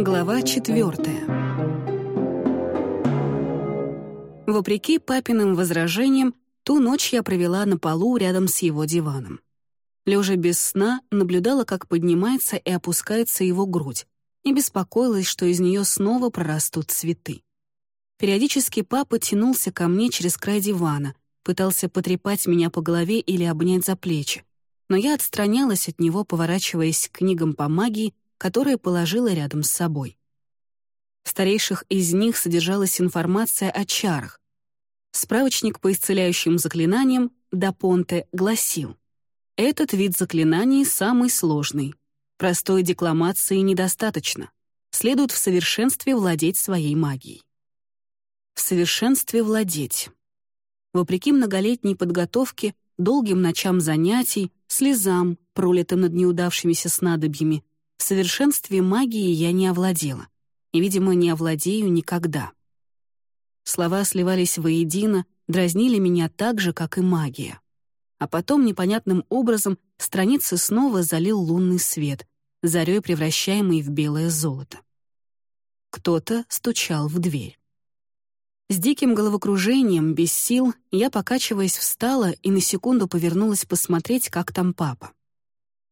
Глава четвертая. Вопреки папиным возражениям, ту ночь я провела на полу рядом с его диваном. Лежа без сна, наблюдала, как поднимается и опускается его грудь, и беспокоилась, что из нее снова прорастут цветы. Периодически папа тянулся ко мне через край дивана, пытался потрепать меня по голове или обнять за плечи, но я отстранялась от него, поворачиваясь к книгам по магии, которые положила рядом с собой. В старейших из них содержалась информация о чарах. Справочник по исцеляющим заклинаниям Дапонте гласил, «Этот вид заклинаний самый сложный. Простой декламации недостаточно. Следует в совершенстве владеть своей магией». В совершенстве владеть. Вопреки многолетней подготовке, долгим ночам занятий, слезам, пролитым над неудавшимися снадобьями, в совершенстве магии я не овладела. И, видимо, не овладею никогда. Слова сливались воедино, дразнили меня так же, как и магия. А потом непонятным образом страницы снова залил лунный свет, зарей превращаемый в белое золото. Кто-то стучал в дверь. С диким головокружением, без сил, я, покачиваясь, встала и на секунду повернулась посмотреть, как там папа.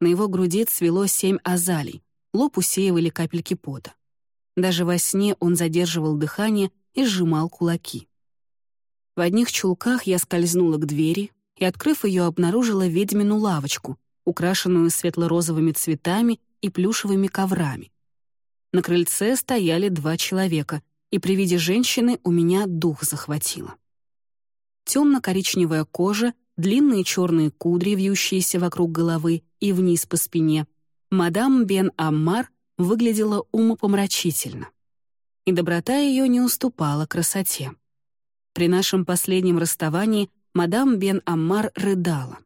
На его груди цвело семь азалий, лоб усеивали капельки пота. Даже во сне он задерживал дыхание и сжимал кулаки. В одних чулках я скользнула к двери и, открыв ее, обнаружила ведьмину лавочку, украшенную светло-розовыми цветами и плюшевыми коврами. На крыльце стояли два человека, и при виде женщины у меня дух захватило. Темно-коричневая кожа длинные черные кудри, вьющиеся вокруг головы и вниз по спине, мадам Бен Аммар выглядела умопомрачительно. И доброта ее не уступала красоте. При нашем последнем расставании мадам Бен Аммар рыдала.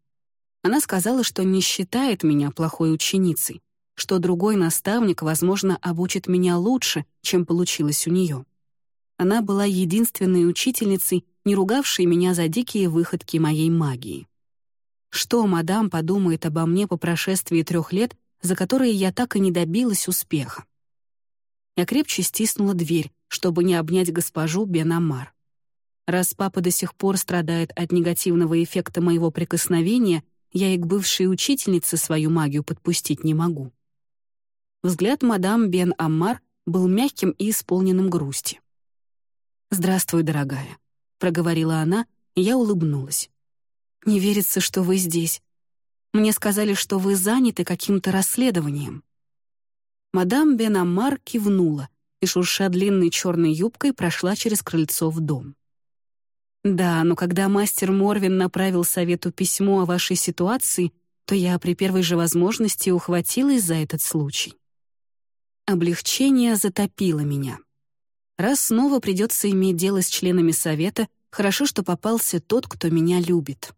Она сказала, что не считает меня плохой ученицей, что другой наставник, возможно, обучит меня лучше, чем получилось у нее. Она была единственной учительницей, не ругавшей меня за дикие выходки моей магии. Что мадам подумает обо мне по прошествии трех лет, за которые я так и не добилась успеха? Я крепче стиснула дверь, чтобы не обнять госпожу Бенамар. Раз папа до сих пор страдает от негативного эффекта моего прикосновения, я и к бывшей учительнице свою магию подпустить не могу. Взгляд мадам Бен Аммар был мягким и исполненным грусти. «Здравствуй, дорогая проговорила она, и я улыбнулась. «Не верится, что вы здесь. Мне сказали, что вы заняты каким-то расследованием». Мадам Бен Аммар кивнула и, шурша длинной черной юбкой, прошла через крыльцо в дом. «Да, но когда мастер Морвин направил совету письмо о вашей ситуации, то я при первой же возможности ухватилась за этот случай. Облегчение затопило меня. Раз снова придется иметь дело с членами совета, хорошо, что попался тот, кто меня любит.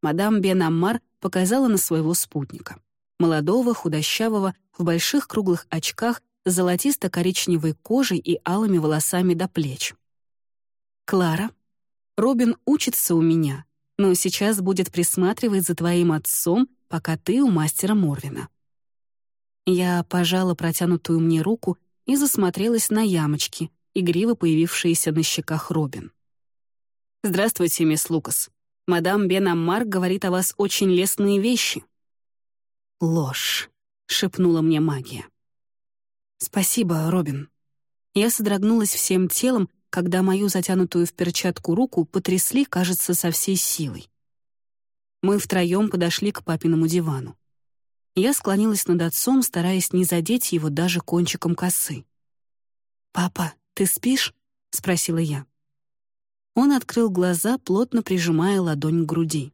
Мадам Бен Аммар показала на своего спутника. Молодого, худощавого, в больших круглых очках, с золотисто-коричневой кожей и алыми волосами до плеч. «Клара, Робин учится у меня, но сейчас будет присматривать за твоим отцом, пока ты у мастера Морвина». Я пожала протянутую мне руку и засмотрелась на ямочки, игриво появившиеся на щеках Робин. «Здравствуйте, мисс Лукас. Мадам Бен Аммар говорит о вас очень лестные вещи». «Ложь», — шепнула мне магия. «Спасибо, Робин». Я содрогнулась всем телом, когда мою затянутую в перчатку руку потрясли, кажется, со всей силой. Мы втроем подошли к папиному дивану. Я склонилась над отцом, стараясь не задеть его даже кончиком косы. «Папа, ты спишь?» — спросила я. Он открыл глаза, плотно прижимая ладонь к груди.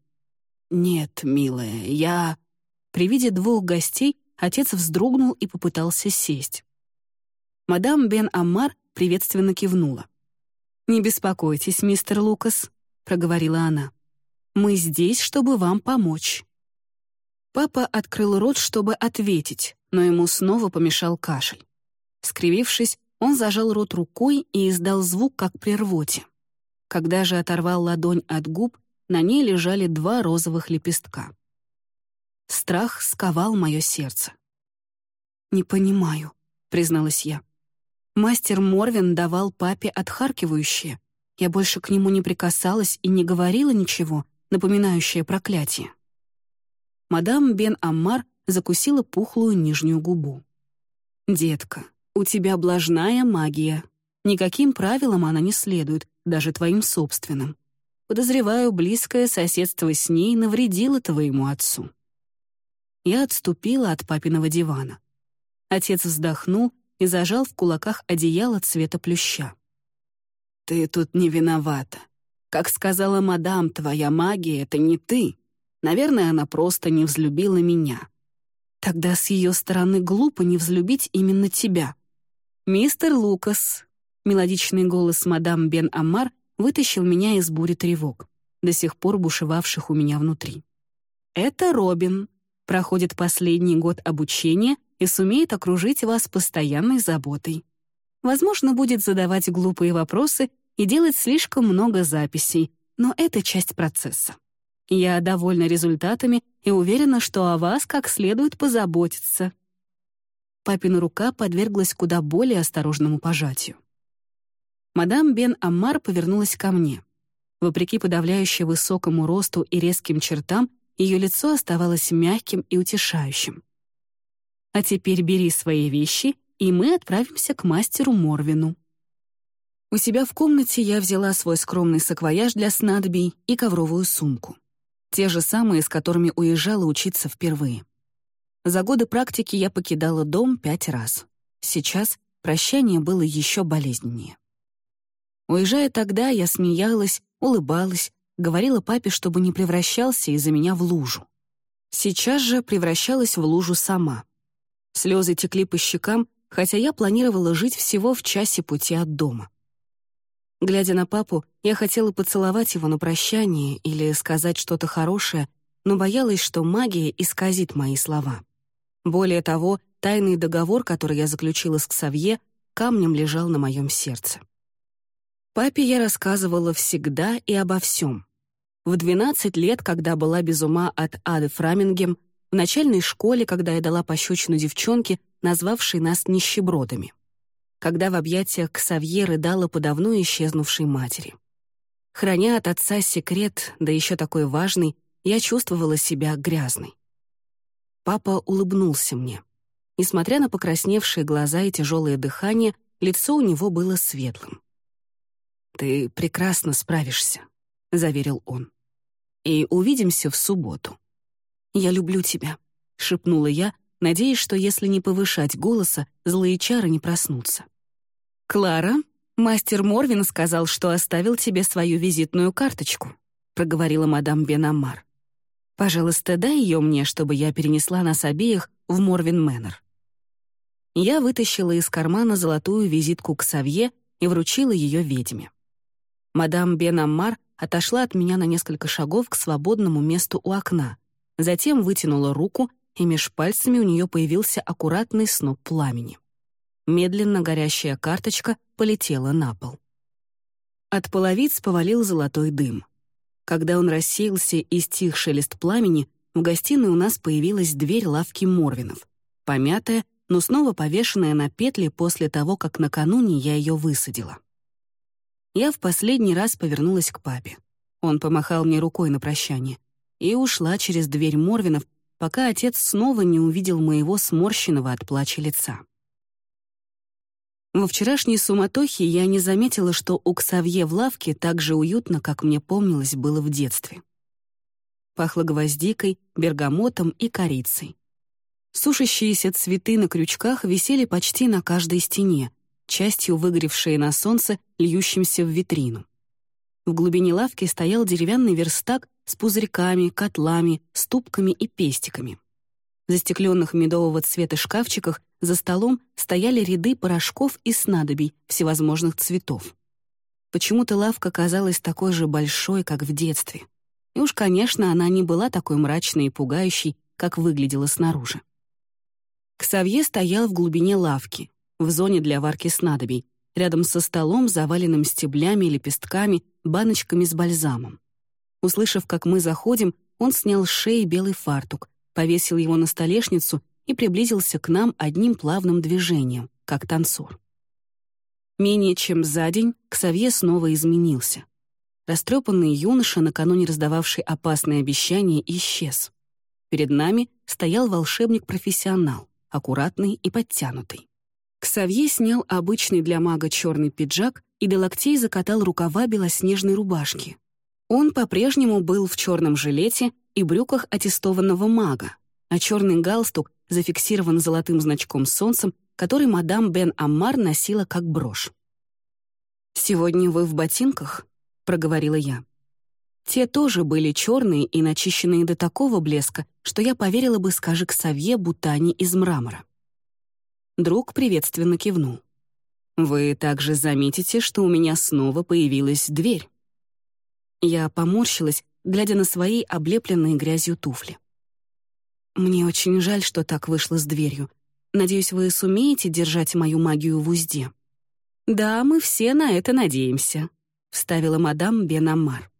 «Нет, милая, я...» При виде двух гостей отец вздрогнул и попытался сесть. Мадам Бен Аммар приветственно кивнула. «Не беспокойтесь, мистер Лукас», — проговорила она. «Мы здесь, чтобы вам помочь». Папа открыл рот, чтобы ответить, но ему снова помешал кашель. Скривившись, он зажал рот рукой и издал звук, как при рвоте. Когда же оторвал ладонь от губ, на ней лежали два розовых лепестка. Страх сковал мое сердце. «Не понимаю», — призналась я. Мастер Морвин давал папе отхаркивающее. Я больше к нему не прикасалась и не говорила ничего, напоминающее проклятие. Мадам Бен Аммар закусила пухлую нижнюю губу. «Детка, у тебя блажная магия. Никаким правилам она не следует, даже твоим собственным. Подозреваю, близкое соседство с ней навредило твоему отцу». Я отступила от папиного дивана. Отец вздохнул и зажал в кулаках одеяло цвета плюща. «Ты тут не виновата. Как сказала мадам, твоя магия — это не ты. Наверное, она просто не взлюбила меня. Тогда с ее стороны глупо не взлюбить именно тебя. «Мистер Лукас», — мелодичный голос мадам Бен Амар вытащил меня из бури тревог, до сих пор бушевавших у меня внутри. «Это Робин. Проходит последний год обучения и сумеет окружить вас постоянной заботой. Возможно, будет задавать глупые вопросы и делать слишком много записей, но это часть процесса. Я довольна результатами и уверена, что о вас как следует позаботиться. Папина рука подверглась куда более осторожному пожатию. Мадам Бен Аммар повернулась ко мне. Вопреки подавляюще высокому росту и резким чертам, ее лицо оставалось мягким и утешающим. А теперь бери свои вещи, и мы отправимся к мастеру Морвину. У себя в комнате я взяла свой скромный саквояж для снадобий и ковровую сумку. Те же самые, с которыми уезжала учиться впервые. За годы практики я покидала дом пять раз. Сейчас прощание было еще болезненнее. Уезжая тогда, я смеялась, улыбалась, говорила папе, чтобы не превращался из-за меня в лужу. Сейчас же превращалась в лужу сама — Слезы текли по щекам, хотя я планировала жить всего в часе пути от дома. Глядя на папу, я хотела поцеловать его на прощание или сказать что-то хорошее, но боялась, что магия исказит мои слова. Более того, тайный договор, который я заключила с Ксавье, камнем лежал на моем сердце. Папе я рассказывала всегда и обо всем. В 12 лет, когда была без ума от Ады Фрамингем, в начальной школе, когда я дала пощечину девчонке, назвавшей нас нищебродами. Когда в объятиях Ксавье рыдала по давно исчезнувшей матери. Храня от отца секрет, да еще такой важный, я чувствовала себя грязной. Папа улыбнулся мне. Несмотря на покрасневшие глаза и тяжелое дыхание, лицо у него было светлым. «Ты прекрасно справишься», — заверил он. «И увидимся в субботу». «Я люблю тебя», — шепнула я, надеясь, что если не повышать голоса, злые чары не проснутся. «Клара, мастер Морвин сказал, что оставил тебе свою визитную карточку», — проговорила мадам Бенамар. «Пожалуйста, дай ее мне, чтобы я перенесла нас обеих в Морвин Мэннер». Я вытащила из кармана золотую визитку к Савье и вручила ее ведьме. Мадам Бенамар отошла от меня на несколько шагов к свободному месту у окна, затем вытянула руку, и меж пальцами у нее появился аккуратный сноп пламени. Медленно горящая карточка полетела на пол. От половиц повалил золотой дым. Когда он рассеялся и стих шелест пламени, в гостиной у нас появилась дверь лавки Морвинов, помятая, но снова повешенная на петли после того, как накануне я ее высадила. Я в последний раз повернулась к папе. Он помахал мне рукой на прощание и ушла через дверь Морвинов, пока отец снова не увидел моего сморщенного от плача лица. Во вчерашней суматохе я не заметила, что у Ксавье в лавке так же уютно, как мне помнилось было в детстве. Пахло гвоздикой, бергамотом и корицей. Сушащиеся цветы на крючках висели почти на каждой стене, частью выгоревшие на солнце, льющимся в витрину. В глубине лавки стоял деревянный верстак с пузырьками, котлами, ступками и пестиками. В застекленных медового цвета шкафчиках за столом стояли ряды порошков и снадобий всевозможных цветов. Почему-то лавка казалась такой же большой, как в детстве. И уж, конечно, она не была такой мрачной и пугающей, как выглядела снаружи. Ксавье стоял в глубине лавки, в зоне для варки снадобий, рядом со столом, заваленным стеблями, лепестками, баночками с бальзамом. Услышав, как мы заходим, он снял с шеи белый фартук, повесил его на столешницу и приблизился к нам одним плавным движением, как танцор. Менее чем за день Ксавье снова изменился. Растрепанный юноша, накануне раздававший опасные обещания, исчез. Перед нами стоял волшебник-профессионал, аккуратный и подтянутый. Ксавье снял обычный для мага черный пиджак и до локтей закатал рукава белоснежной рубашки. Он по-прежнему был в черном жилете и брюках аттестованного мага, а черный галстук зафиксирован золотым значком солнцем, который мадам Бен Аммар носила как брошь. «Сегодня вы в ботинках?» — проговорила я. Те тоже были черные и начищенные до такого блеска, что я поверила бы, скажи к Савье, будто они из мрамора. Друг приветственно кивнул. «Вы также заметите, что у меня снова появилась дверь». Я поморщилась, глядя на свои облепленные грязью туфли. «Мне очень жаль, что так вышло с дверью. Надеюсь, вы сумеете держать мою магию в узде». «Да, мы все на это надеемся», — вставила мадам Бенамар.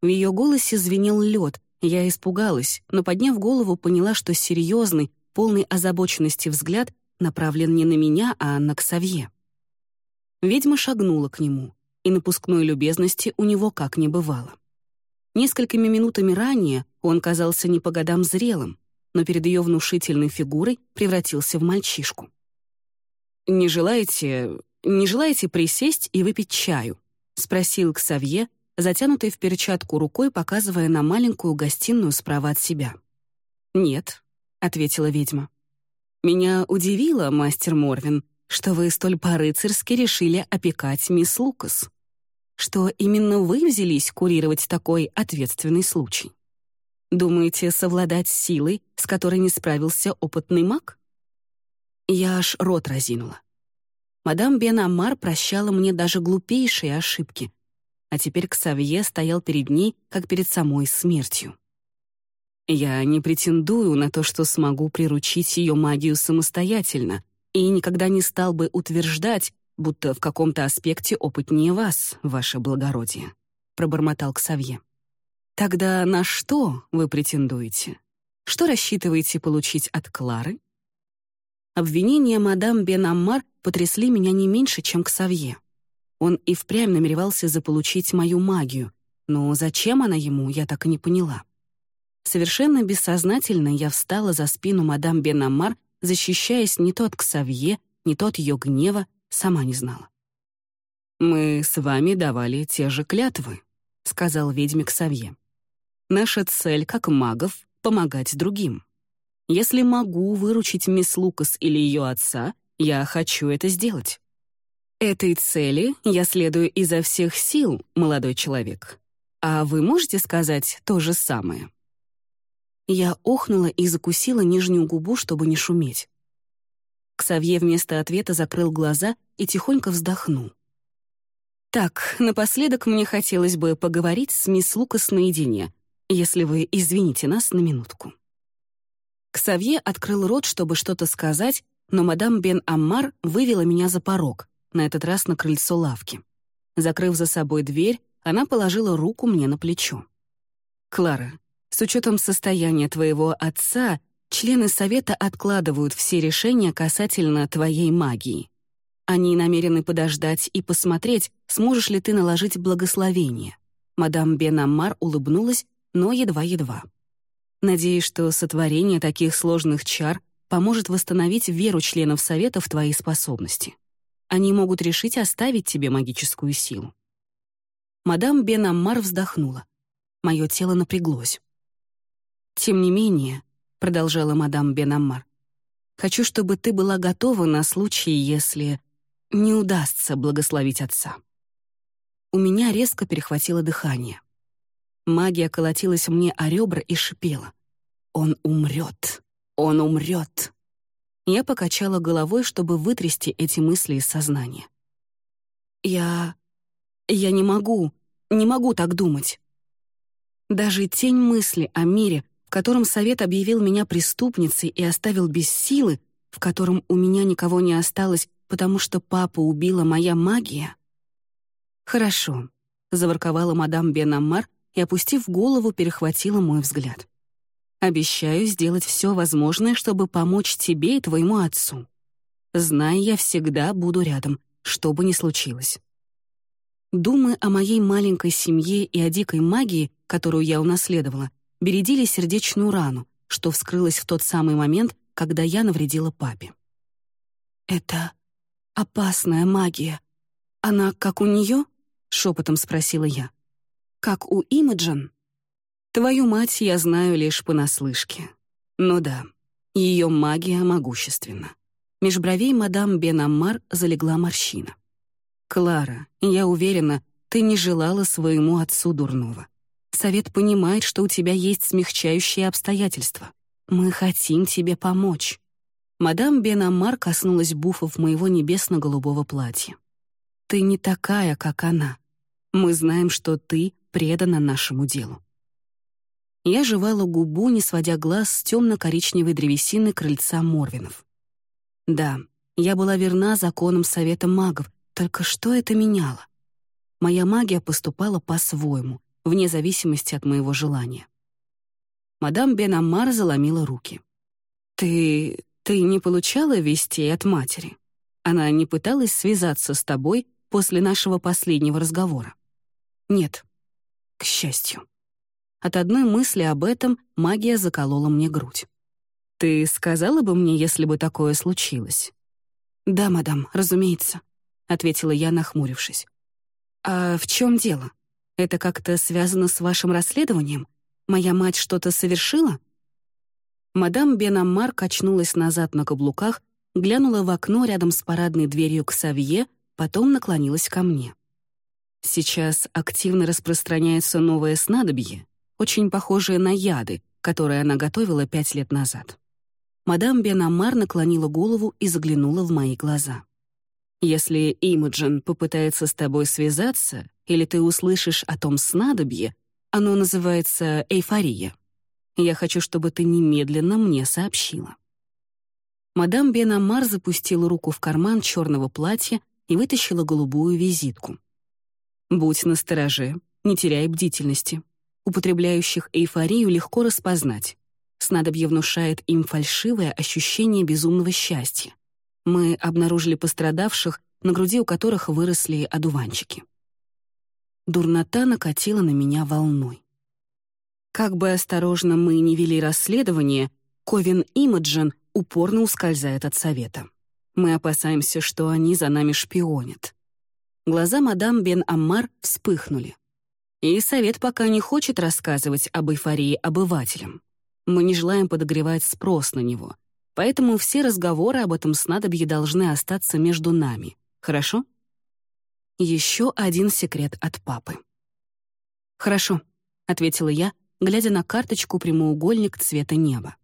В ее голосе звенел лед. Я испугалась, но, подняв голову, поняла, что серьезный, полный озабоченности взгляд направлен не на меня, а на Ксавье. Ведьма шагнула к нему, и напускной любезности у него как не бывало. Несколькими минутами ранее он казался не по годам зрелым, но перед ее внушительной фигурой превратился в мальчишку. «Не желаете... не желаете присесть и выпить чаю?» — спросил Ксавье, затянутой в перчатку рукой, показывая на маленькую гостиную справа от себя. «Нет», — ответила ведьма. «Меня удивило, мастер Морвин, что вы столь по-рыцарски решили опекать мисс Лукас. Что именно вы взялись курировать такой ответственный случай? Думаете, совладать с силой, с которой не справился опытный маг?» Я аж рот разинула. Мадам Бен Амар прощала мне даже глупейшие ошибки, а теперь Ксавье стоял перед ней, как перед самой смертью. Я не претендую на то, что смогу приручить ее магию самостоятельно, и никогда не стал бы утверждать, будто в каком-то аспекте опытнее вас, ваше благородие», — пробормотал Ксавье. «Тогда на что вы претендуете? Что рассчитываете получить от Клары?» Обвинения мадам Бен Аммар потрясли меня не меньше, чем Ксавье. Он и впрямь намеревался заполучить мою магию, но зачем она ему, я так и не поняла. Совершенно бессознательно я встала за спину мадам Бенамар, защищаясь не то от Ксавье, не то от ее гнева, сама не знала. «Мы с вами давали те же клятвы», — сказал ведьме Ксавье. «Наша цель, как магов, — помогать другим. Если могу выручить мисс Лукас или ее отца, я хочу это сделать. Этой цели я следую изо всех сил, молодой человек. А вы можете сказать то же самое?» Я охнула и закусила нижнюю губу, чтобы не шуметь. Ксавье вместо ответа закрыл глаза и тихонько вздохнул. «Так, напоследок мне хотелось бы поговорить с мисс Лукас наедине, если вы извините нас на минутку». Ксавье открыл рот, чтобы что-то сказать, но мадам Бен Аммар вывела меня за порог, на этот раз на крыльцо лавки. Закрыв за собой дверь, она положила руку мне на плечо. «Клара, с учетом состояния твоего отца, члены совета откладывают все решения касательно твоей магии. Они намерены подождать и посмотреть, сможешь ли ты наложить благословение». Мадам Бен улыбнулась, но едва-едва. «Надеюсь, что сотворение таких сложных чар поможет восстановить веру членов совета в твои способности они могут решить оставить тебе магическую силу. Мадам Бен Аммар вздохнула. Мое тело напряглось. «Тем не менее», — продолжала мадам Бен Аммар, «хочу, чтобы ты была готова на случай, если не удастся благословить отца». У меня резко перехватило дыхание. Магия колотилась мне о ребра и шипела. «Он умрет! Он умрет!» Я покачала головой, чтобы вытрясти эти мысли из сознания. «Я... я не могу, не могу так думать». Даже тень мысли о мире, в котором совет объявил меня преступницей и оставил без силы, в котором у меня никого не осталось, потому что папа убила моя магия. «Хорошо», — заворковала мадам Бен и, опустив голову, перехватила мой взгляд. Обещаю сделать все возможное, чтобы помочь тебе и твоему отцу. Знай, я всегда буду рядом, что бы ни случилось. Думы о моей маленькой семье и о дикой магии, которую я унаследовала, бередили сердечную рану, что вскрылась в тот самый момент, когда я навредила папе. «Это опасная магия. Она как у нее?» — шепотом спросила я. «Как у Имаджин?» «Твою мать я знаю лишь понаслышке. Ну да, ее магия могущественна». Меж бровей мадам Бен Аммар залегла морщина. «Клара, я уверена, ты не желала своему отцу дурного. Совет понимает, что у тебя есть смягчающие обстоятельства. Мы хотим тебе помочь». Мадам Бен Аммар коснулась буфов моего небесно-голубого платья. «Ты не такая, как она. Мы знаем, что ты предана нашему делу». Я жевала губу, не сводя глаз с темно-коричневой древесины крыльца Морвинов. Да, я была верна законам Совета магов, только что это меняло? Моя магия поступала по-своему, вне зависимости от моего желания. Мадам Бен Аммар заломила руки. «Ты... ты не получала вестей от матери? Она не пыталась связаться с тобой после нашего последнего разговора?» «Нет. К счастью». От одной мысли об этом магия заколола мне грудь. «Ты сказала бы мне, если бы такое случилось?» «Да, мадам, разумеется», — ответила я, нахмурившись. «А в чем дело? Это как-то связано с вашим расследованием? Моя мать что-то совершила?» Мадам Бенаммар качнулась назад на каблуках, глянула в окно рядом с парадной дверью к Савье, потом наклонилась ко мне. Сейчас активно распространяется новое снадобье, очень похожее на яды, которые она готовила пять лет назад. Мадам Бенамар наклонила голову и заглянула в мои глаза. «Если Имаджин попытается с тобой связаться, или ты услышишь о том снадобье, оно называется эйфория. Я хочу, чтобы ты немедленно мне сообщила». Мадам Бенамар запустила руку в карман черного платья и вытащила голубую визитку. «Будь настороже, не теряй бдительности. Употребляющих эйфорию легко распознать. Снадобье внушает им фальшивое ощущение безумного счастья. Мы обнаружили пострадавших, на груди у которых выросли одуванчики. Дурнота накатила на меня волной. Как бы осторожно мы ни вели расследование, Ковин Имаджин упорно ускользает от совета. Мы опасаемся, что они за нами шпионят. Глаза мадам Бен Аммар вспыхнули. И совет пока не хочет рассказывать об эйфории обывателям. Мы не желаем подогревать спрос на него. Поэтому все разговоры об этом снадобье должны остаться между нами. Хорошо? Еще один секрет от папы. «Хорошо», — ответила я, глядя на карточку прямоугольник цвета неба.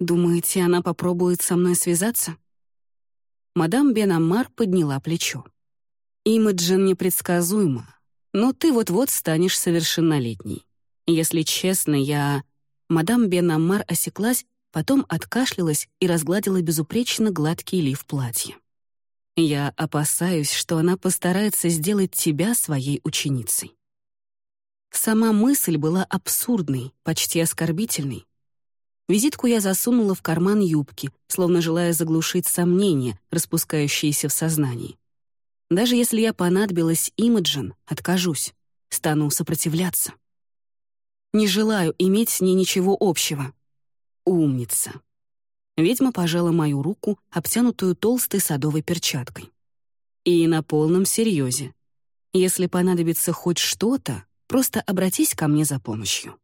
«Думаете, она попробует со мной связаться?» Мадам Бен Аммар подняла плечо. «Имаджин непредсказуема, но ты вот-вот станешь совершеннолетней. Если честно, я Мадам Бен Аммар осеклась, потом откашлялась и разгладила безупречно гладкий лиф платья. «Я опасаюсь, что она постарается сделать тебя своей ученицей». Сама мысль была абсурдной, почти оскорбительной. Визитку я засунула в карман юбки, словно желая заглушить сомнения, распускающиеся в сознании. Даже если я понадобилась Имаджин, откажусь, стану сопротивляться. Не желаю иметь с ней ничего общего. Умница. Ведьма пожала мою руку, обтянутую толстой садовой перчаткой. И на полном серьезе. Если понадобится хоть что-то, просто обратись ко мне за помощью.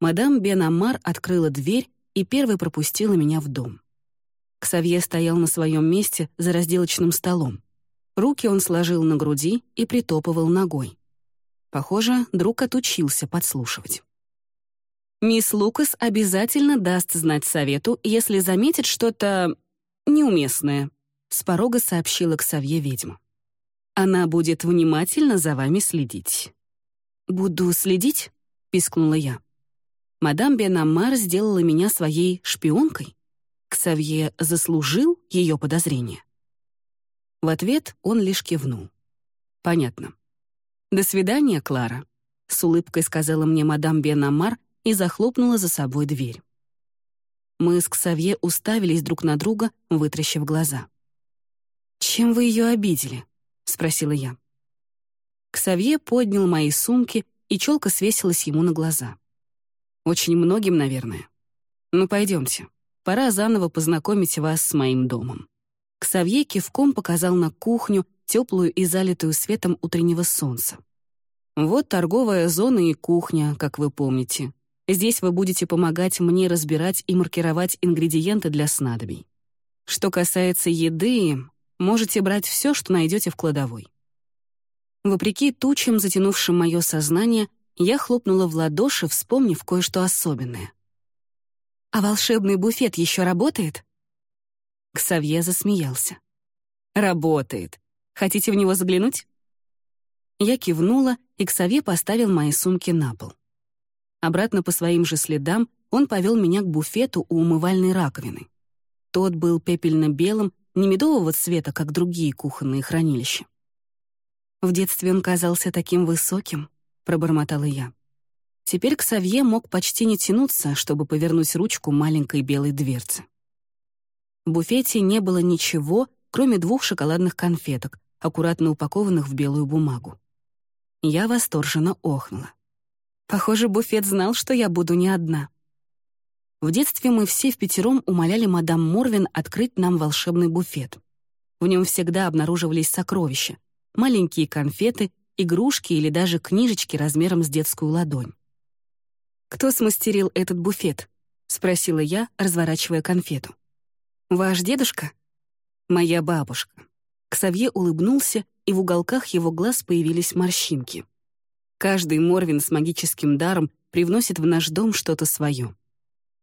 Мадам Бен Амар открыла дверь и первой пропустила меня в дом. Ксавье стоял на своем месте за разделочным столом. Руки он сложил на груди и притопывал ногой. Похоже, друг отучился подслушивать. Мисс Лукас обязательно даст знать совету, если заметит что-то неуместное, с порога сообщила Ксавье ведьма. Она будет внимательно за вами следить. «Буду следить?» — пискнула я. Мадам Бенамар сделала меня своей шпионкой? Ксавье заслужил ее подозрение? В ответ он лишь кивнул. «Понятно. «До свидания, Клара», — с улыбкой сказала мне мадам Бенамар и захлопнула за собой дверь. Мы с Ксавье уставились друг на друга, вытращив глаза. «Чем вы ее обидели?» — спросила я. Ксавье поднял мои сумки, и челка свесилась ему на глаза. «Очень многим, наверное. Ну, пойдемте. Пора заново познакомить вас с моим домом». Ксавье кивком показал на кухню, теплую и залитую светом утреннего солнца. «Вот торговая зона и кухня, как вы помните. Здесь вы будете помогать мне разбирать и маркировать ингредиенты для снадобий. Что касается еды, можете брать все, что найдете в кладовой. Вопреки тучам, затянувшим мое сознание, я хлопнула в ладоши, вспомнив кое-что особенное. «А волшебный буфет еще работает?» Ксавье засмеялся. «Работает. Хотите в него заглянуть?» Я кивнула, и Ксавье поставил мои сумки на пол. Обратно по своим же следам он повел меня к буфету у умывальной раковины. Тот был пепельно-белым, не медового цвета, как другие кухонные хранилища. В детстве он казался таким высоким, пробормотала я. Теперь Ксавье мог почти не тянуться, чтобы повернуть ручку маленькой белой дверцы. В буфете не было ничего, кроме двух шоколадных конфеток, аккуратно упакованных в белую бумагу. Я восторженно охнула. Похоже, буфет знал, что я буду не одна. В детстве мы все в пятером умоляли мадам Морвин открыть нам волшебный буфет. В нем всегда обнаруживались сокровища, маленькие конфеты, игрушки или даже книжечки размером с детскую ладонь. «Кто смастерил этот буфет?» — спросила я, разворачивая конфету. «Ваш дедушка?» «Моя бабушка». Ксавье улыбнулся, и в уголках его глаз появились морщинки. Каждый Морвин с магическим даром привносит в наш дом что-то свое.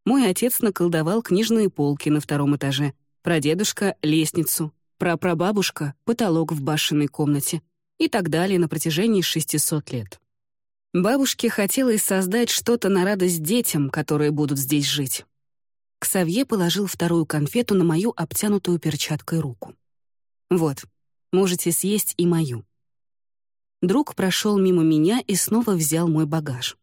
Мой отец наколдовал книжные полки на втором этаже, прадедушка — лестницу, прапрабабушка — потолок в башенной комнате и так далее на протяжении 600 лет. Бабушке хотелось создать что-то на радость детям, которые будут здесь жить. Ксавье положил вторую конфету на мою обтянутую перчаткой руку. «Вот, можете съесть и мою». Друг прошел мимо меня и снова взял мой багаж.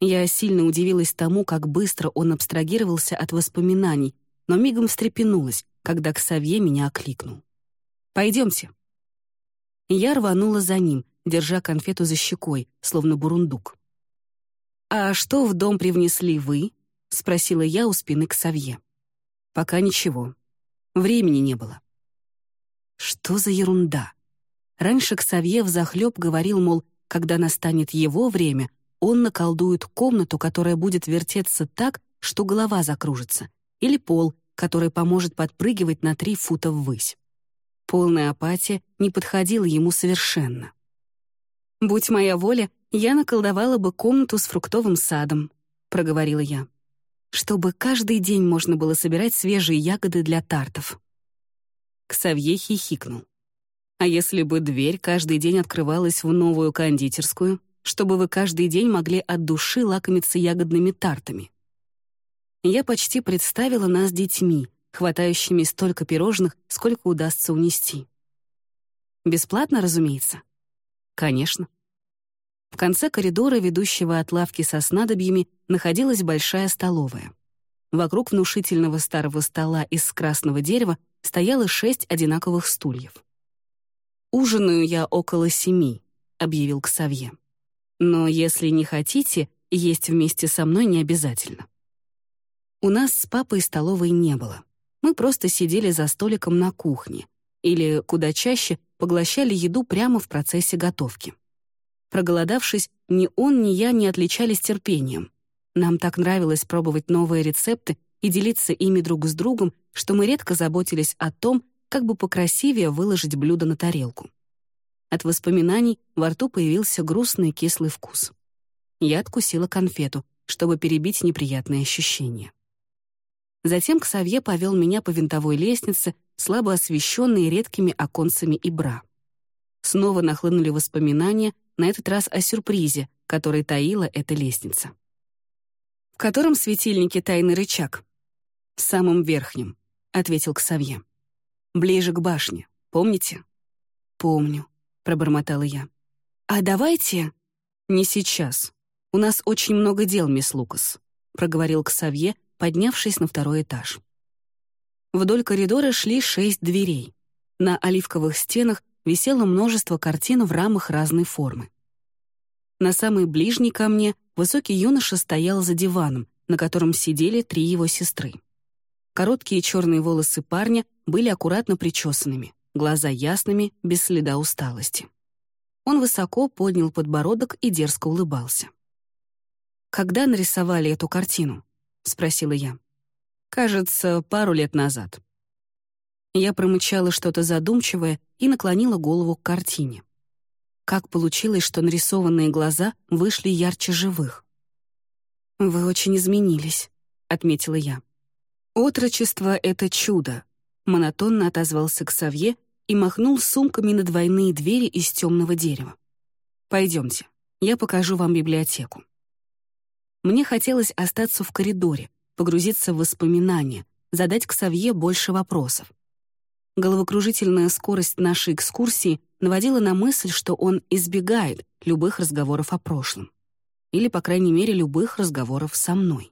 Я сильно удивилась тому, как быстро он абстрагировался от воспоминаний, но мигом встрепенулась, когда Ксавье меня окликнул. «Пойдемте». Я рванула за ним, держа конфету за щекой, словно бурундук. «А что в дом привнесли вы?» — спросила я у спины Ксавье. «Пока ничего. Времени не было». Что за ерунда? Раньше Ксавье взахлёб говорил, мол, когда настанет его время, он наколдует комнату, которая будет вертеться так, что голова закружится, или пол, который поможет подпрыгивать на три фута ввысь. Полная апатия не подходила ему совершенно. «Будь моя воля, я наколдовала бы комнату с фруктовым садом», — проговорила я, «чтобы каждый день можно было собирать свежие ягоды для тартов». Ксавье хихикнул. «А если бы дверь каждый день открывалась в новую кондитерскую, чтобы вы каждый день могли от души лакомиться ягодными тартами?» Я почти представила нас детьми, хватающими столько пирожных, сколько удастся унести. Бесплатно, разумеется. Конечно. В конце коридора, ведущего от лавки со снадобьями, находилась большая столовая. Вокруг внушительного старого стола из красного дерева стояло шесть одинаковых стульев. «Ужинаю я около семи», — объявил Ксавье. «Но если не хотите, есть вместе со мной не обязательно». У нас с папой столовой не было. Мы просто сидели за столиком на кухне или, куда чаще, поглощали еду прямо в процессе готовки. Проголодавшись, ни он, ни я не отличались терпением. Нам так нравилось пробовать новые рецепты и делиться ими друг с другом, что мы редко заботились о том, как бы покрасивее выложить блюдо на тарелку. От воспоминаний во рту появился грустный кислый вкус. Я откусила конфету, чтобы перебить неприятные ощущения. Затем Ксавье повел меня по винтовой лестнице, слабо освещенной редкими оконцами и бра. Снова нахлынули воспоминания, на этот раз о сюрпризе, который таила эта лестница. «В котором светильнике тайный рычаг?» «В самом верхнем», — ответил Ксавье. «Ближе к башне, помните?» «Помню», — пробормотала я. «А давайте...» «Не сейчас. У нас очень много дел, мисс Лукас», — проговорил Ксавье, поднявшись на второй этаж. Вдоль коридора шли шесть дверей. На оливковых стенах висело множество картин в рамах разной формы. На самой ближней ко мне высокий юноша стоял за диваном, на котором сидели три его сестры. Короткие черные волосы парня были аккуратно причесанными, глаза ясными, без следа усталости. Он высоко поднял подбородок и дерзко улыбался. «Когда нарисовали эту картину?» — спросила я. «Кажется, пару лет назад». Я промычала что-то задумчивое и наклонила голову к картине. Как получилось, что нарисованные глаза вышли ярче живых? «Вы очень изменились», — отметила я. «Отрочество — это чудо», — монотонно отозвался Ксавье и махнул сумками на двойные двери из темного дерева. «Пойдемте, я покажу вам библиотеку». Мне хотелось остаться в коридоре, погрузиться в воспоминания, задать Ксавье больше вопросов. Головокружительная скорость нашей экскурсии наводила на мысль, что он избегает любых разговоров о прошлом. Или, по крайней мере, любых разговоров со мной.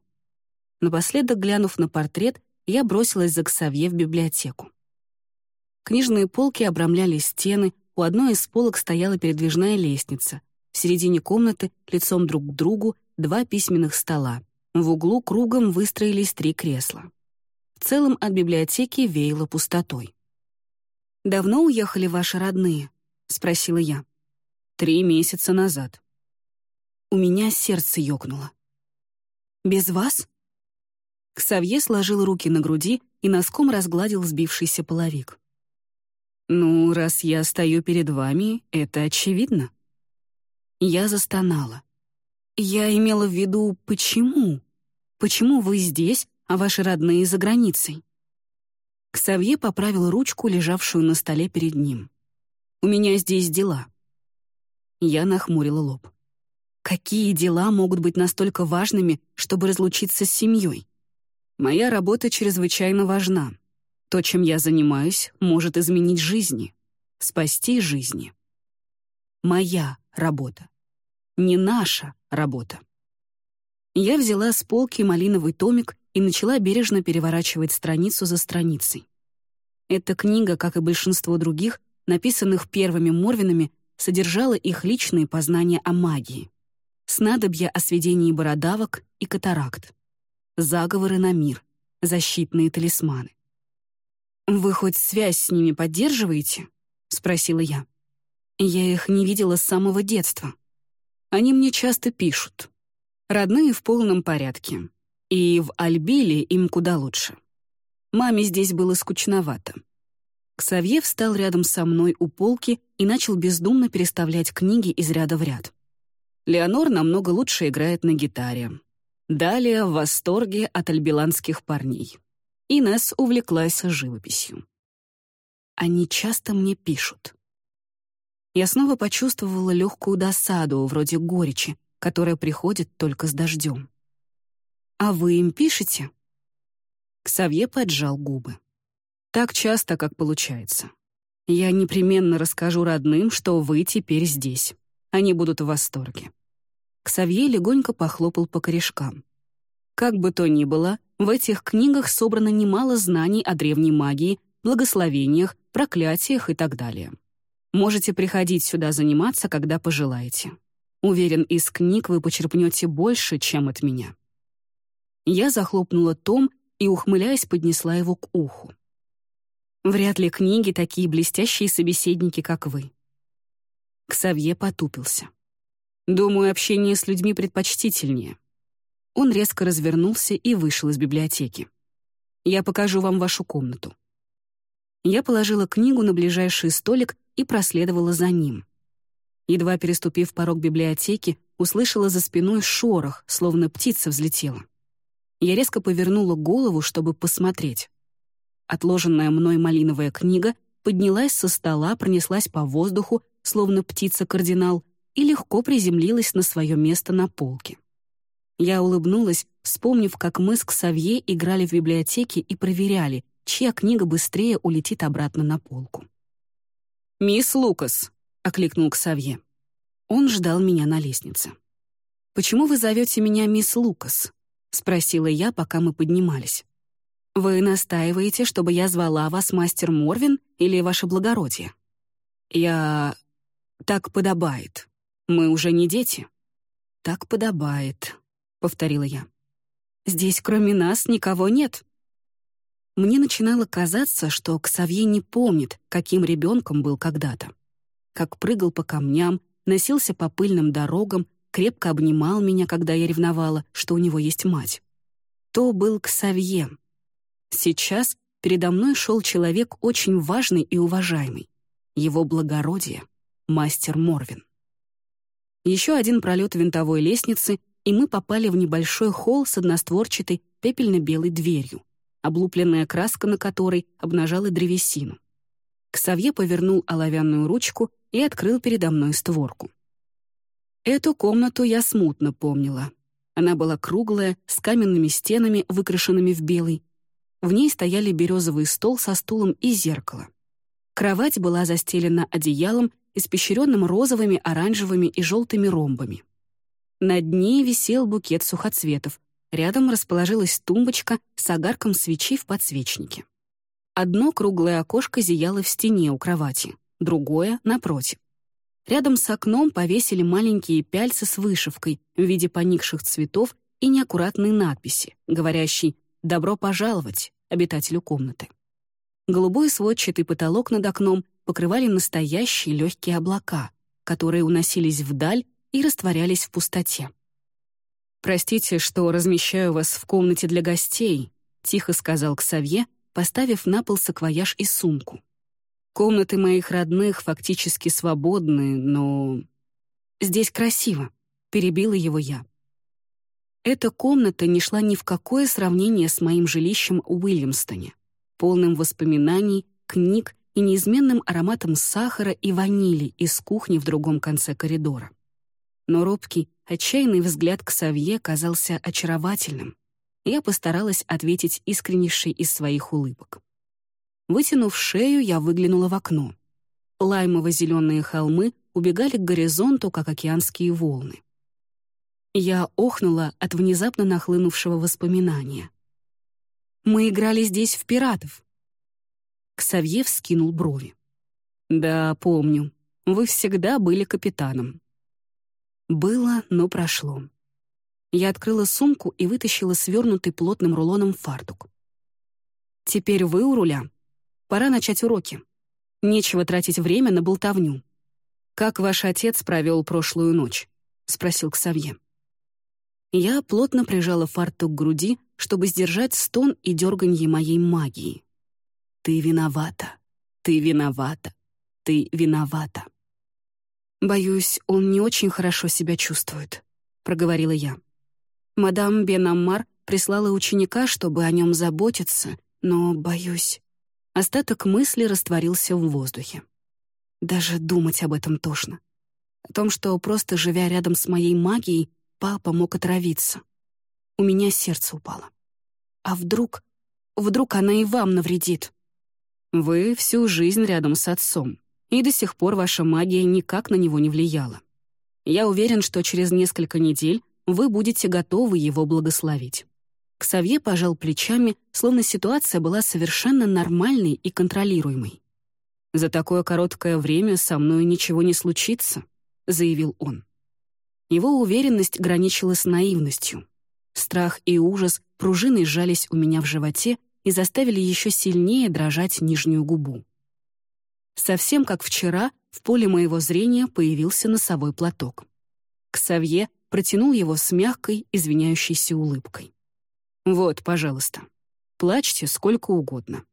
Напоследок, глянув на портрет, я бросилась за Ксавье в библиотеку. Книжные полки обрамляли стены, у одной из полок стояла передвижная лестница. В середине комнаты, лицом друг к другу, два письменных стола. В углу кругом выстроились три кресла. В целом от библиотеки веяло пустотой. «Давно уехали ваши родные?» — спросила я. «Три месяца назад». У меня сердце ёкнуло. «Без вас?» Ксавье сложил руки на груди и носком разгладил сбившийся половик. «Ну, раз я стою перед вами, это очевидно». Я застонала. «Я имела в виду, почему? Почему вы здесь, а ваши родные за границей?» Ксавье поправил ручку, лежавшую на столе перед ним. «У меня здесь дела». Я нахмурила лоб. «Какие дела могут быть настолько важными, чтобы разлучиться с семьей? Моя работа чрезвычайно важна. То, чем я занимаюсь, может изменить жизни, спасти жизни. Моя работа. Не наша работа». Я взяла с полки малиновый томик и начала бережно переворачивать страницу за страницей. Эта книга, как и большинство других, написанных первыми Морвинами, содержала их личные познания о магии. Снадобья о сведении бородавок и катаракт. Заговоры на мир, защитные талисманы. «Вы хоть связь с ними поддерживаете?» — спросила я. Я их не видела с самого детства. Они мне часто пишут. Родные в полном порядке. И в Альбиле им куда лучше. Маме здесь было скучновато. Ксавье встал рядом со мной у полки и начал бездумно переставлять книги из ряда в ряд. Леонор намного лучше играет на гитаре. Далее в восторге от альбиланских парней. Инесс увлеклась живописью. Они часто мне пишут. Я снова почувствовала легкую досаду, вроде горечи, которая приходит только с дождем. «А вы им пишете?» Ксавье поджал губы. «Так часто, как получается. Я непременно расскажу родным, что вы теперь здесь. Они будут в восторге». Ксавье легонько похлопал по корешкам. Как бы то ни было, в этих книгах собрано немало знаний о древней магии, благословениях, проклятиях и так далее. Можете приходить сюда заниматься, когда пожелаете. Уверен, из книг вы почерпнете больше, чем от меня. Я захлопнула том и, ухмыляясь, поднесла его к уху. Вряд ли книги такие блестящие собеседники, как вы. Ксавье потупился. Думаю, общение с людьми предпочтительнее. Он резко развернулся и вышел из библиотеки. Я покажу вам вашу комнату. Я положила книгу на ближайший столик и проследовала за ним. Едва переступив порог библиотеки, услышала за спиной шорох, словно птица взлетела. Я резко повернула голову, чтобы посмотреть. Отложенная мной малиновая книга поднялась со стола, пронеслась по воздуху, словно птица-кардинал, и легко приземлилась на свое место на полке. Я улыбнулась, вспомнив, как мы с Ксавье играли в библиотеке и проверяли, чья книга быстрее улетит обратно на полку. «Мисс Лукас», — окликнул Ксавье. Он ждал меня на лестнице. «Почему вы зовете меня мисс Лукас?» — спросила я, пока мы поднимались. «Вы настаиваете, чтобы я звала вас мастер Морвин или ваше благородие?» «Я... так подобает. Мы уже не дети». «Так подобает», — повторила я. «Здесь кроме нас никого нет». Мне начинало казаться, что Ксавье не помнит, каким ребенком был когда-то. Как прыгал по камням, носился по пыльным дорогам, крепко обнимал меня, когда я ревновала, что у него есть мать. То был Ксавье. Сейчас передо мной шел человек очень важный и уважаемый. Его благородие — мастер Морвин. Еще один пролет винтовой лестницы, и мы попали в небольшой холл с одностворчатой пепельно-белой дверью, облупленная краска на которой обнажала древесину. Ксавье повернул оловянную ручку и открыл передо мной створку. Эту комнату я смутно помнила. Она была круглая, с каменными стенами, выкрашенными в белый. В ней стояли березовый стол со стулом и зеркало. Кровать была застелена одеялом, испещренным розовыми, оранжевыми и желтыми ромбами. Над ней висел букет сухоцветов. Рядом расположилась тумбочка с огарком свечи в подсвечнике. Одно круглое окошко зияло в стене у кровати, другое — напротив. Рядом с окном повесили маленькие пяльцы с вышивкой в виде поникших цветов и неаккуратной надписи, говорящей «Добро пожаловать, обитателю комнаты». Голубой сводчатый потолок над окном покрывали настоящие легкие облака, которые уносились вдаль и растворялись в пустоте. «Простите, что размещаю вас в комнате для гостей», — тихо сказал Ксавье, поставив на пол саквояж и сумку. Комнаты моих родных фактически свободны, но... Здесь красиво, — перебила его я. Эта комната не шла ни в какое сравнение с моим жилищем в Уильямстоне, полным воспоминаний, книг и неизменным ароматом сахара и ванили из кухни в другом конце коридора. Но робкий, отчаянный взгляд к Савье казался очаровательным. Я постаралась ответить искреннейшей из своих улыбок. Вытянув шею, я выглянула в окно. Лаймово-зеленые холмы убегали к горизонту, как океанские волны. Я охнула от внезапно нахлынувшего воспоминания. «Мы играли здесь в пиратов». Ксавье вскинул брови. «Да, помню. Вы всегда были капитаном». Было, но прошло. Я открыла сумку и вытащила свернутый плотным рулоном фартук. «Теперь вы у руля», Пора начать уроки. Нечего тратить время на болтовню. «Как ваш отец провел прошлую ночь?» — спросил Ксавье. Я плотно прижала фартук к груди, чтобы сдержать стон и дерганье моей магии. «Ты виновата, ты виновата, ты виновата». «Боюсь, он не очень хорошо себя чувствует», — проговорила я. Мадам Бен прислала ученика, чтобы о нем заботиться, но, боюсь... Остаток мысли растворился в воздухе. Даже думать об этом тошно. О том, что просто живя рядом с моей магией, папа мог отравиться. У меня сердце упало. А вдруг... Вдруг она и вам навредит? Вы всю жизнь рядом с отцом, и до сих пор ваша магия никак на него не влияла. Я уверен, что через несколько недель вы будете готовы его благословить. Ксавье пожал плечами, словно ситуация была совершенно нормальной и контролируемой. «За такое короткое время со мной ничего не случится», — заявил он. Его уверенность граничила с наивностью. Страх и ужас пружиной сжались у меня в животе и заставили еще сильнее дрожать нижнюю губу. Совсем как вчера в поле моего зрения появился носовой платок. Ксавье протянул его с мягкой, извиняющейся улыбкой. Вот, пожалуйста. Плачьте сколько угодно.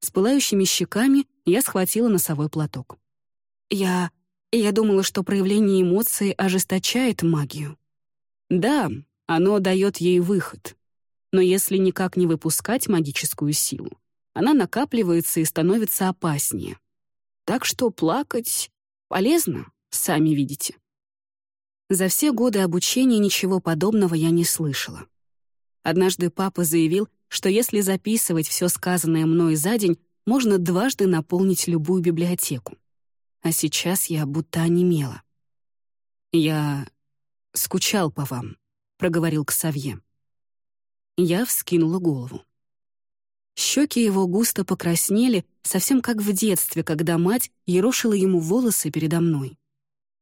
С пылающими щеками я схватила носовой платок. Я... я думала, что проявление эмоций ожесточает магию. Да, оно дает ей выход. Но если никак не выпускать магическую силу, она накапливается и становится опаснее. Так что плакать полезно, сами видите. За все годы обучения ничего подобного я не слышала. Однажды папа заявил, что если записывать все сказанное мной за день, можно дважды наполнить любую библиотеку. А сейчас я будто онемела. «Я скучал по вам», — проговорил Ксавье. Я вскинула голову. Щеки его густо покраснели, совсем как в детстве, когда мать ерошила ему волосы передо мной.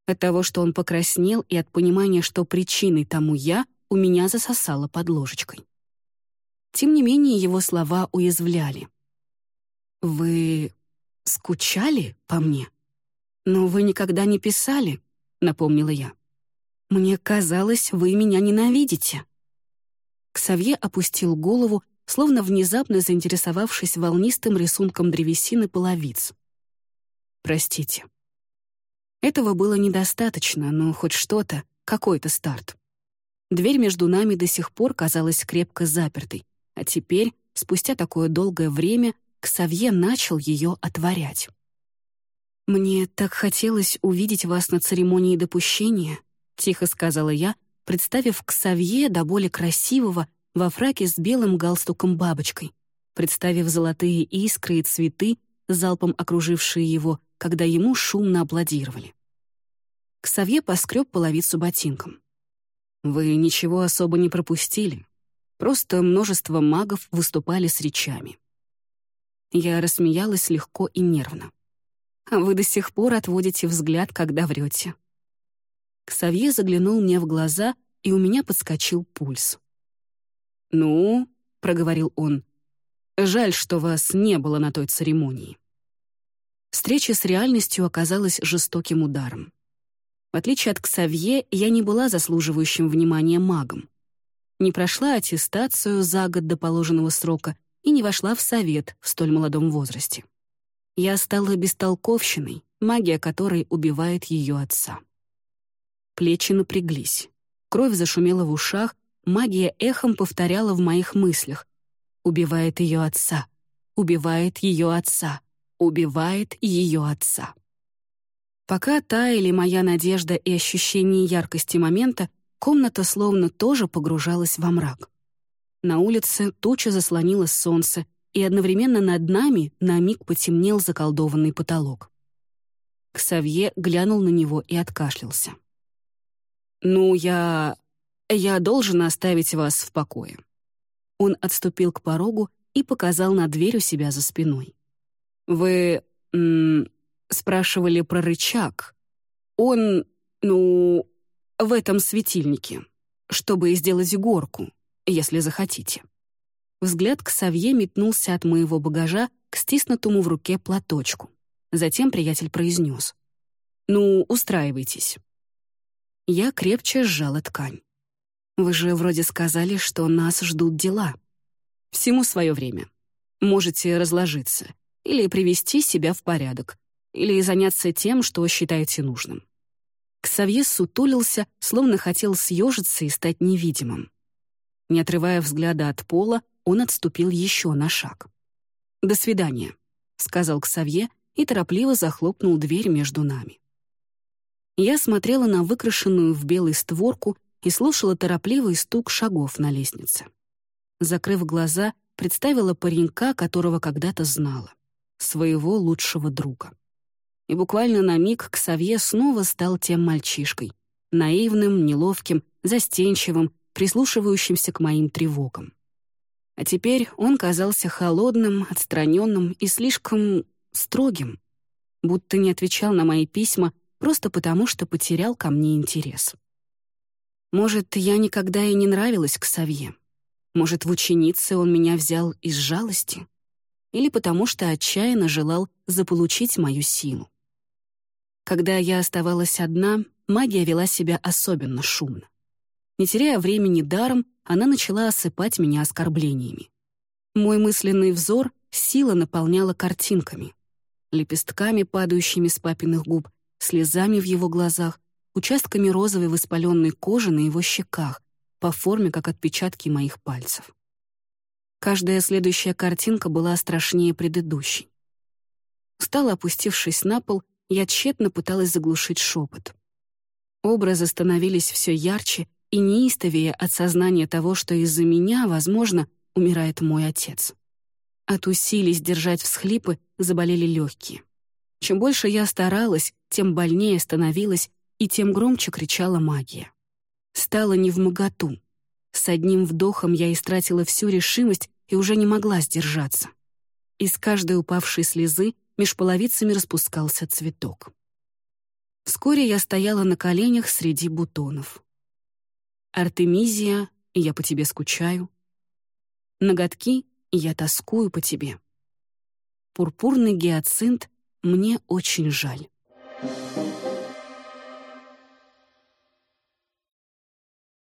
От того, что он покраснел, и от понимания, что причиной тому я, у меня засосало под ложечкой. Тем не менее, его слова уязвляли. «Вы скучали по мне? Но вы никогда не писали», — напомнила я. «Мне казалось, вы меня ненавидите». Ксавье опустил голову, словно внезапно заинтересовавшись волнистым рисунком древесины половиц. «Простите». Этого было недостаточно, но хоть что-то, какой-то старт. Дверь между нами до сих пор казалась крепко запертой, а теперь, спустя такое долгое время, Ксавье начал ее отворять. «Мне так хотелось увидеть вас на церемонии допущения», — тихо сказала я, представив Ксавье до боли красивого во фраке с белым галстуком-бабочкой, представив золотые искры и цветы, залпом окружившие его, когда ему шумно аплодировали. Ксавье поскреб половицу ботинком. «Вы ничего особо не пропустили. Просто множество магов выступали с речами». Я рассмеялась легко и нервно. «А вы до сих пор отводите взгляд, когда врете». Ксавье заглянул мне в глаза, и у меня подскочил пульс. «Ну», — проговорил он, — «жаль, что вас не было на той церемонии». Встреча с реальностью оказалась жестоким ударом. В отличие от Ксавье, я не была заслуживающим внимания магом. Не прошла аттестацию за год до положенного срока и не вошла в совет в столь молодом возрасте. Я стала бестолковщиной, магия которой убивает ее отца. Плечи напряглись. Кровь зашумела в ушах, магия эхом повторяла в моих мыслях. Убивает ее отца, убивает ее отца, убивает ее отца. Пока таяли моя надежда и ощущение яркости момента, комната словно тоже погружалась во мрак. На улице туча заслонила солнце, и одновременно над нами на миг потемнел заколдованный потолок. Ксавье глянул на него и откашлялся. «Ну, я... я должен оставить вас в покое». Он отступил к порогу и показал на дверь у себя за спиной. «Вы... М спрашивали про рычаг. Он, ну, в этом светильнике, чтобы сделать горку, если захотите». Взгляд к Савье метнулся от моего багажа к стиснутому в руке платочку. Затем приятель произнес. «Ну, устраивайтесь». Я крепче сжала ткань. «Вы же вроде сказали, что нас ждут дела. Всему свое время. Можете разложиться или привести себя в порядок, или заняться тем, что считаете нужным». Ксавье сутулился, словно хотел съежиться и стать невидимым. Не отрывая взгляда от пола, он отступил еще на шаг. «До свидания», — сказал Ксавье и торопливо захлопнул дверь между нами. Я смотрела на выкрашенную в белый створку и слушала торопливый стук шагов на лестнице. Закрыв глаза, представила паренька, которого когда-то знала, своего лучшего друга. И буквально на миг Ксавье снова стал тем мальчишкой, наивным, неловким, застенчивым, прислушивающимся к моим тревогам. А теперь он казался холодным, отстраненным и слишком строгим, будто не отвечал на мои письма просто потому, что потерял ко мне интерес. Может, я никогда и не нравилась к Савье. Может, в ученице он меня взял из жалости? Или потому что отчаянно желал заполучить мою силу? Когда я оставалась одна, магия вела себя особенно шумно. Не теряя времени даром, она начала осыпать меня оскорблениями. Мой мысленный взор сила наполняла картинками. Лепестками, падающими с папиных губ, слезами в его глазах, участками розовой воспаленной кожи на его щеках, по форме, как отпечатки моих пальцев. Каждая следующая картинка была страшнее предыдущей. Устало опустившись на пол, я тщетно пыталась заглушить шепот. Образы становились все ярче и неистовее от сознания того, что из-за меня, возможно, умирает мой отец. От усилий сдержать всхлипы заболели легкие. Чем больше я старалась, тем больнее становилась и тем громче кричала магия. Стало невмоготу. С одним вдохом я истратила всю решимость и уже не могла сдержаться. Из каждой упавшей слезы меж половицами распускался цветок. Вскоре я стояла на коленях среди бутонов. «Артемизия, я по тебе скучаю», Ноготки я тоскую по тебе. Пурпурный гиацинт мне очень жаль.